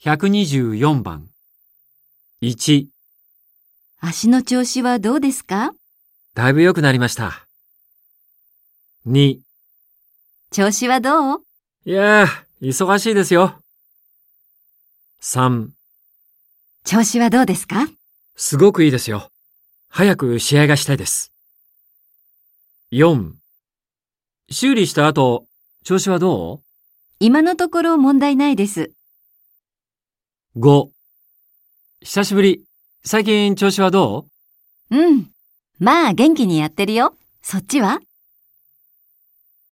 124番。1、足の調子はどうですか？だいぶ良くなりました。2、調子はどう？いやー、忙しいですよ。3、調子はどうですか？すごくいいですよ。早く試合がしたいです。4、修理した後、調子はど今のところ問題ないです。?5、久しぶり。最近調子はどう？うん。まあ元気にやってるよ。そっちは？